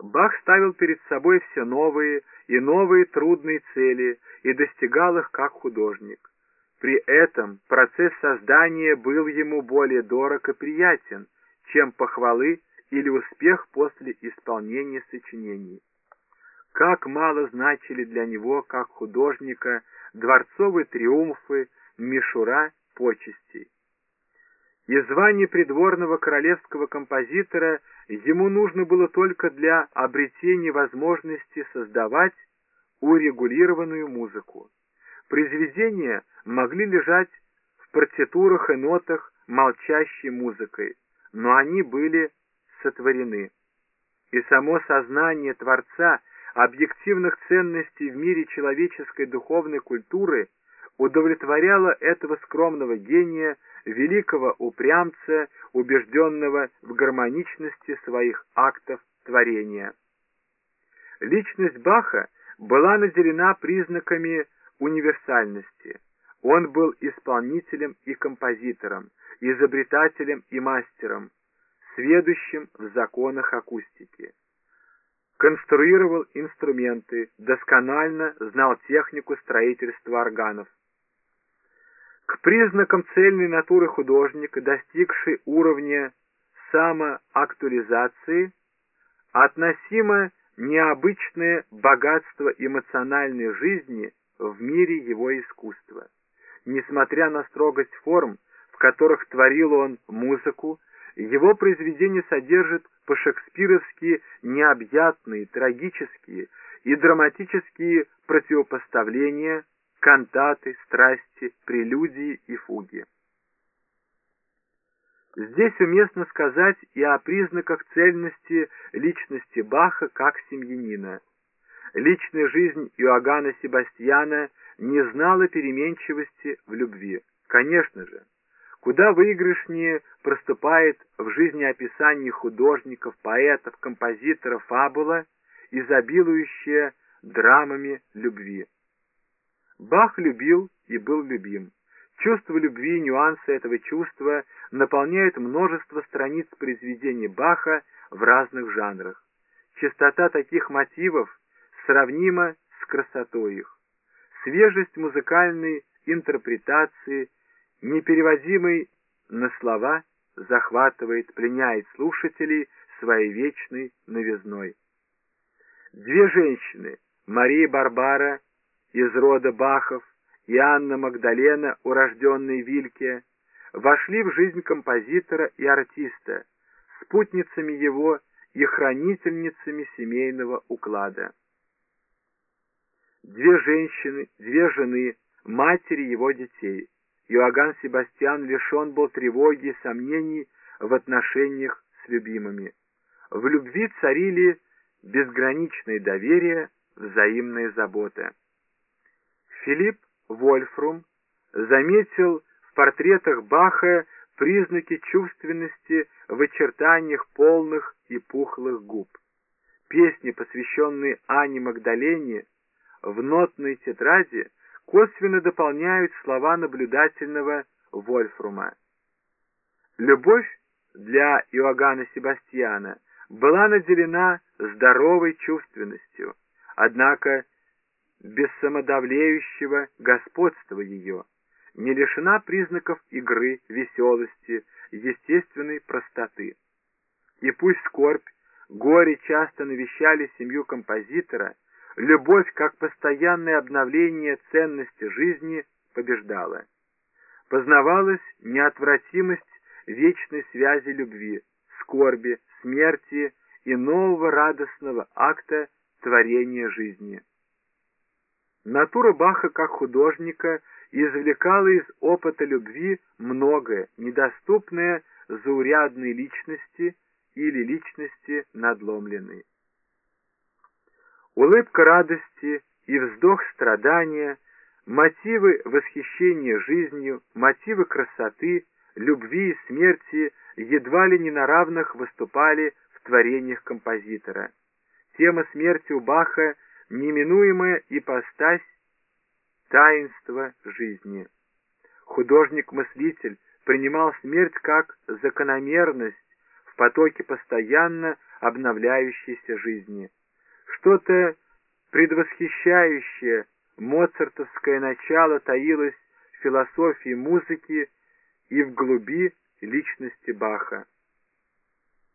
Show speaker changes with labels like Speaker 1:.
Speaker 1: Бах ставил перед собой все новые и новые трудные цели и достигал их как художник. При этом процесс создания был ему более дорог и приятен, чем похвалы или успех после исполнения сочинений. Как мало значили для него, как художника, дворцовые триумфы, мишура почестей. И звание придворного королевского композитора ему нужно было только для обретения возможности создавать урегулированную музыку. Произведения могли лежать в партитурах и нотах молчащей музыкой, но они были сотворены. И само сознание Творца объективных ценностей в мире человеческой духовной культуры удовлетворяло этого скромного гения, великого упрямца, убежденного в гармоничности своих актов творения. Личность Баха была наделена признаками универсальности. Он был исполнителем и композитором, изобретателем и мастером, сведущим в законах акустики. Конструировал инструменты, досконально знал технику строительства органов. К признакам цельной натуры художника, достигшей уровня самоактуализации, относимо необычное богатство эмоциональной жизни в мире его искусства. Несмотря на строгость форм, в которых творил он музыку, его произведения содержат по-шекспировски необъятные, трагические и драматические противопоставления, кантаты, страсти, прелюдии и фуги. Здесь уместно сказать и о признаках цельности личности Баха как семьянина. Личная жизнь Иоганна Себастьяна не знала переменчивости в любви. Конечно же, куда выигрышнее проступает в жизнеописании художников, поэтов, композиторов фабула, изобилующая драмами любви. Бах любил и был любим. Чувство любви, нюансы этого чувства наполняют множество страниц произведений Баха в разных жанрах. Частота таких мотивов сравнима с красотой их. Свежесть музыкальной интерпретации, непереводимой на слова, захватывает, пленяет слушателей своей вечной новизной. Две женщины, Мария Барбара из рода Бахов и Анна Магдалена, урожденной Вильке, вошли в жизнь композитора и артиста, спутницами его и хранительницами семейного уклада. Две женщины, две жены, матери его детей. Иоганн Себастьян лишен был тревоги и сомнений в отношениях с любимыми. В любви царили безграничное доверие, взаимная забота. Филипп Вольфрум заметил в портретах Баха признаки чувственности в очертаниях полных и пухлых губ. Песни, посвященные Ане Магдалене, в нотной тетради косвенно дополняют слова наблюдательного Вольфрума. Любовь для Иоганна Себастьяна была наделена здоровой чувственностью, однако без самодавлеющего господства ее, не лишена признаков игры, веселости, естественной простоты. И пусть скорбь, горе часто навещали семью композитора, любовь как постоянное обновление ценности жизни побеждала. Познавалась неотвратимость вечной связи любви, скорби, смерти и нового радостного акта творения жизни. Натура Баха как художника извлекала из опыта любви многое, недоступное заурядной личности или личности надломленной. Улыбка радости и вздох страдания, мотивы восхищения жизнью, мотивы красоты, любви и смерти едва ли не на равных выступали в творениях композитора. Тема смерти у Баха – неминуемая ипостась таинства жизни. Художник-мыслитель принимал смерть как закономерность в потоке постоянно обновляющейся жизни. Что-то предвосхищающее моцартовское начало таилось в философии музыки и в глуби личности Баха.